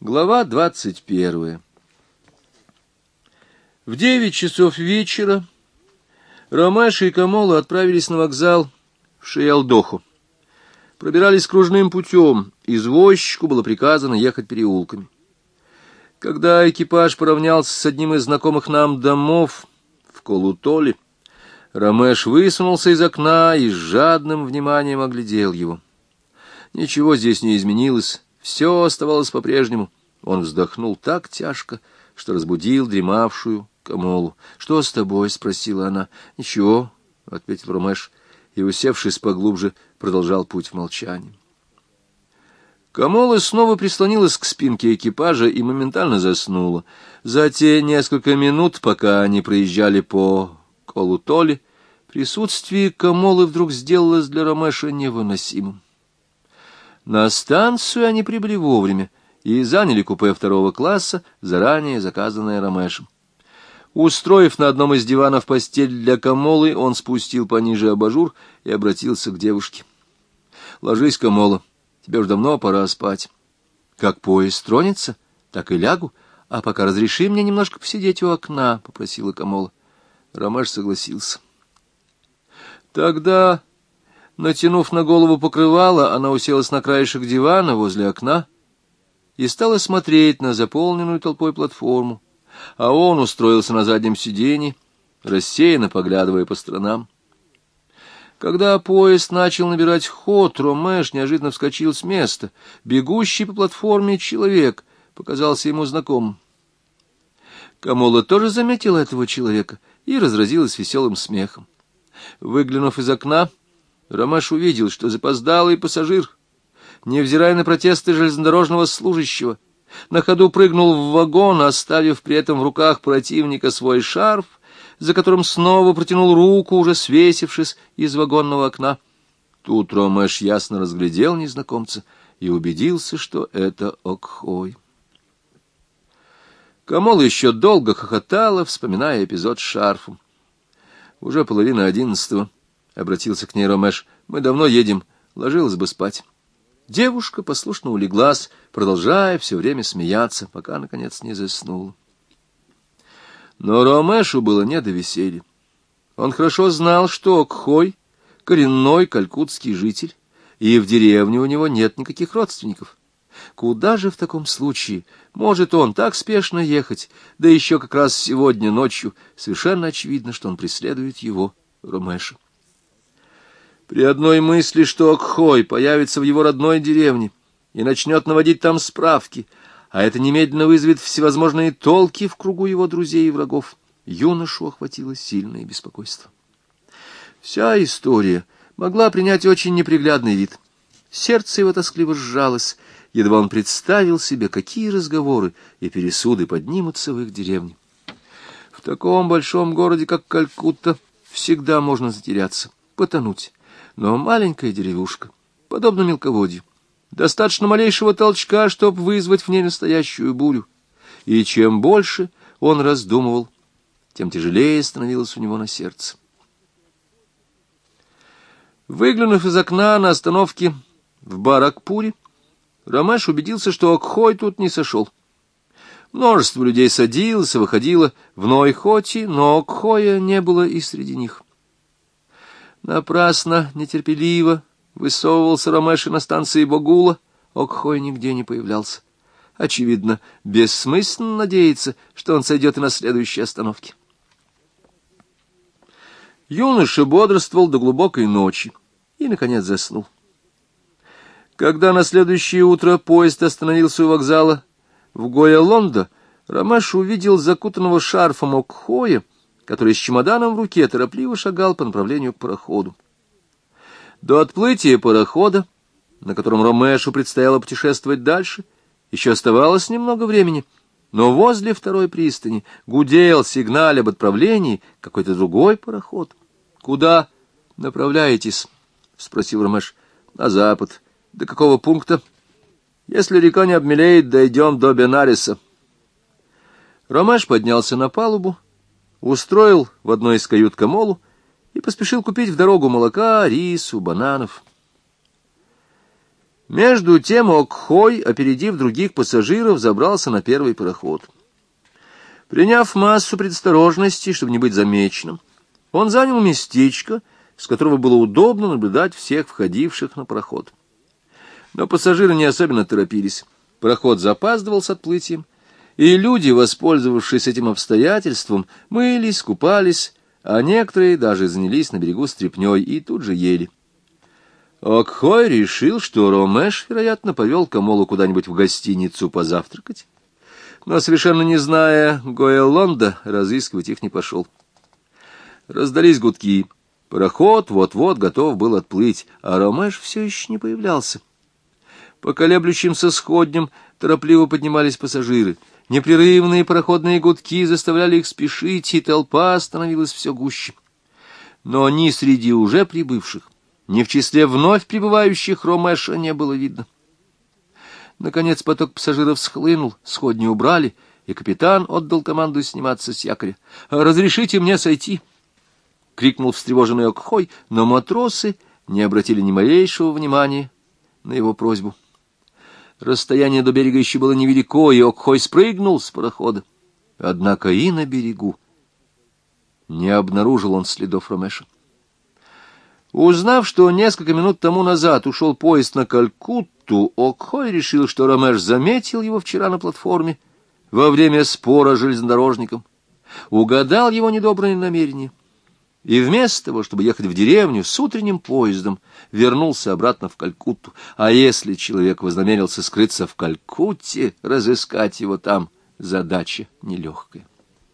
Глава двадцать первая В девять часов вечера Ромаша и Камола отправились на вокзал в Шиялдоху. Пробирались кружным путем, извозчику было приказано ехать переулками. Когда экипаж поравнялся с одним из знакомых нам домов в Колутоле, Ромеш высунулся из окна и с жадным вниманием оглядел его. Ничего здесь не изменилось, все оставалось по-прежнему. Он вздохнул так тяжко, что разбудил дремавшую Камолу. — Что с тобой? — спросила она. — Ничего, — ответил Ромеш, и, усевшись поглубже, продолжал путь в молчании. Камола снова прислонилась к спинке экипажа и моментально заснула. За те несколько минут, пока они проезжали по Колутоле, присутствие Камолы вдруг сделалось для Ромеша невыносимым. На станцию они прибыли вовремя и заняли купе второго класса, заранее заказанное Ромешем. Устроив на одном из диванов постель для Камолы, он спустил пониже абажур и обратился к девушке. — Ложись, Камола, тебе уж давно пора спать. Как поезд тронется, так и лягу, а пока разреши мне немножко посидеть у окна, — попросила Камола. Ромеш согласился. Тогда Натянув на голову покрывало, она уселась на краешек дивана возле окна и стала смотреть на заполненную толпой платформу, а он устроился на заднем сиденье, рассеянно поглядывая по сторонам. Когда поезд начал набирать ход, Ромеш неожиданно вскочил с места. Бегущий по платформе человек показался ему знакомым. Камола тоже заметила этого человека и разразилась веселым смехом. Выглянув из окна, Ромаш увидел, что запоздалый пассажир, невзирая на протесты железнодорожного служащего, на ходу прыгнул в вагон, оставив при этом в руках противника свой шарф, за которым снова протянул руку, уже свесившись из вагонного окна. Тут Ромаш ясно разглядел незнакомца и убедился, что это Окхой. Камол еще долго хохотала, вспоминая эпизод с шарфом. Уже половина одиннадцатого обратился к ней Ромеш. — Мы давно едем, ложилась бы спать. Девушка послушно улеглась, продолжая все время смеяться, пока, наконец, не заснула. Но Ромешу было не до веселья. Он хорошо знал, что Кхой — коренной калькутский житель, и в деревне у него нет никаких родственников. Куда же в таком случае может он так спешно ехать, да еще как раз сегодня ночью? Совершенно очевидно, что он преследует его, Ромеша. При одной мысли, что Окхой появится в его родной деревне и начнет наводить там справки, а это немедленно вызовет всевозможные толки в кругу его друзей и врагов, юношу охватило сильное беспокойство. Вся история могла принять очень неприглядный вид. Сердце его тоскливо сжалось, едва он представил себе, какие разговоры и пересуды поднимутся в их деревне. В таком большом городе, как Калькутта, всегда можно затеряться, потонуть но маленькая деревушка, подобно мелководью. Достаточно малейшего толчка, чтобы вызвать в ней настоящую бурю. И чем больше он раздумывал, тем тяжелее становилось у него на сердце. Выглянув из окна на остановке в Баракпуре, Ромаш убедился, что Окхой тут не сошел. Множество людей садилось и выходило в Нойхоти, но Окхоя не было и среди них. Напрасно, нетерпеливо высовывался Ромеши на станции Богула, Окхой нигде не появлялся. Очевидно, бессмысленно надеяться, что он сойдет и на следующей остановке. Юноша бодрствовал до глубокой ночи и, наконец, заснул. Когда на следующее утро поезд остановился у вокзала в Гоя-Лондо, Ромаш увидел закутанного шарфом Окхоя, который с чемоданом в руке торопливо шагал по направлению к пароходу. До отплытия парохода, на котором Ромешу предстояло путешествовать дальше, еще оставалось немного времени, но возле второй пристани гудел сигналь об отправлении какой-то другой пароход. — Куда направляетесь? — спросил Ромеш. — На запад. До какого пункта? — Если река не обмелеет, дойдем до Бенариса. Ромеш поднялся на палубу, устроил в одной из кают Камолу и поспешил купить в дорогу молока, рису, бананов. Между тем Окхой, опередив других пассажиров, забрался на первый пароход. Приняв массу предосторожностей, чтобы не быть замеченным, он занял местечко, с которого было удобно наблюдать всех входивших на пароход. Но пассажиры не особенно торопились. Пароход запаздывал с отплытием, и люди, воспользовавшись этим обстоятельством, мылись, купались, а некоторые даже занялись на берегу стряпнёй и тут же ели. Окхой решил, что Ромеш, вероятно, повел Камолу куда-нибудь в гостиницу позавтракать, но, совершенно не зная Гоэлонда, разыскивать их не пошел. Раздались гудки. Пароход вот-вот готов был отплыть, а Ромеш все еще не появлялся. По колеблющимся сходням торопливо поднимались пассажиры. Непрерывные пароходные гудки заставляли их спешить, и толпа становилась все гуще. Но ни среди уже прибывших, ни в числе вновь прибывающих Ромеша не было видно. Наконец поток пассажиров схлынул, сходни убрали, и капитан отдал команду сниматься с якоря. «Разрешите мне сойти?» — крикнул встревоженный Окхой, но матросы не обратили ни малейшего внимания на его просьбу. Расстояние до берега еще было невелико, и Окхой спрыгнул с парохода. Однако и на берегу не обнаружил он следов Ромеша. Узнав, что несколько минут тому назад ушел поезд на Калькутту, Окхой решил, что Ромеш заметил его вчера на платформе во время спора с железнодорожником, угадал его недобрые намерения и вместо того, чтобы ехать в деревню с утренним поездом, вернулся обратно в Калькутту. А если человек вознамерился скрыться в Калькутте, разыскать его там задача нелегкая.